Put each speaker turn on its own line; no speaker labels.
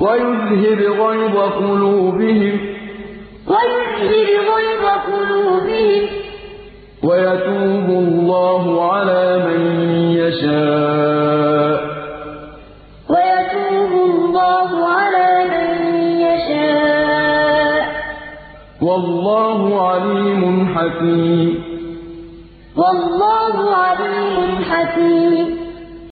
وَيُذْهِبْ غَيْظَ قُلُوبِهِمْ ﴿وَيُذْهِبْ غَيْظَ قُلُوبِهِمْ وَيَتُوبُ اللَّهُ عَلَىٰ مَن يَشَاءُ ۗ. وَاللَّهُ عَلِيمٌ حَكِيمٌ.
وَاللَّهُ عَلِيمٌ حَكِيمٌ.